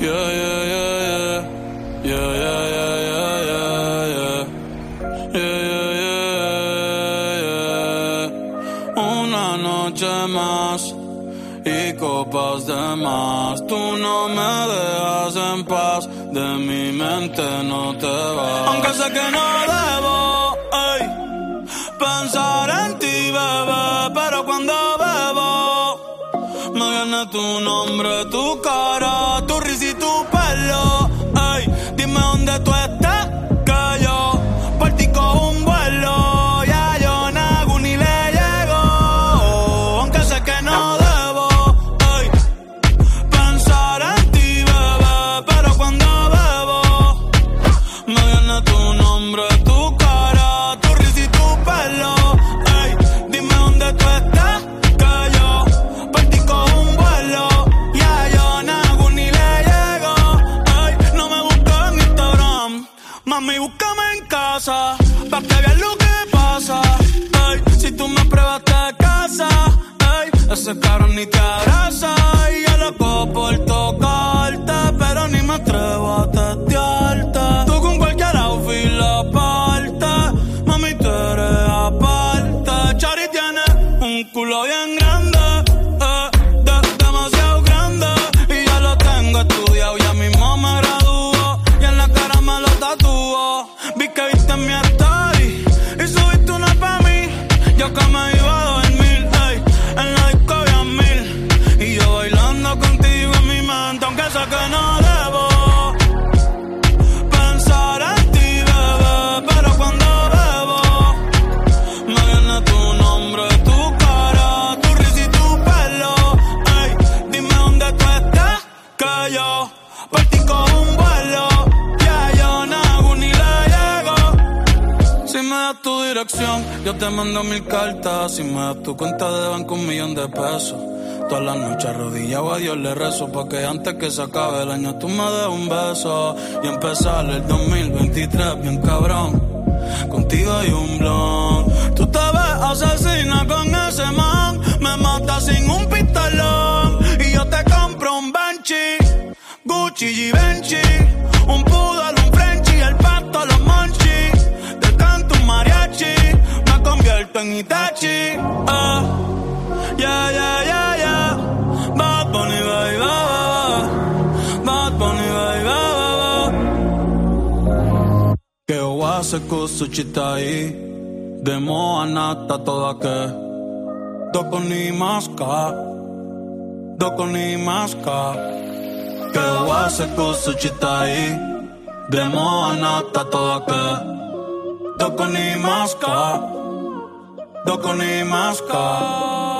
Yeah, yeah, yeah, yeah. Yeah, yeah, yeah, yeah, yeah, yeah. Una noche más y copas de más. Tú no me dejas en paz, de mi mente no te vas. Aunque sé que no debo pensar en ti, bebé, pero cuando tu nombre, tu cara, tu que veas lo que pasa. Ey, si tú me pruebas te casa, ey, ese cabrón ni te abraza. Y yo loco por tocarte, pero ni me atrevo a testearte. Tú con cualquier outfit la parte, mami, tú eres aparte. Chari tiene un culo bien ti cojo un vuelo. Ya yo nago ni le llego. Si me das tu dirección, yo te mando mil cartas. Si me das tu cuenta de banco, un millón de pesos. Todas las noches arrodillado a Dios le rezo Porque antes que se acabe el año tú me des un beso Y empezar el 2023 bien cabrón Contigo hay un blon Tú te ves asesina con ese Gucci y Benchi Un poodle, un Frenchie El pato, los monchis Te canto un mariachi Me convierto en Itachi ah. Yeah, yeah, yeah, yeah. Bad Bunny, ba, ba. Bad Bunny, ba, ba, ba. Que wase kusuchitai Demo anata toda que Doko ni maska Doko ni maska que voy a hacer cosas chita ahí. Demo anata toca. Doko ni maska. Doko ni maska.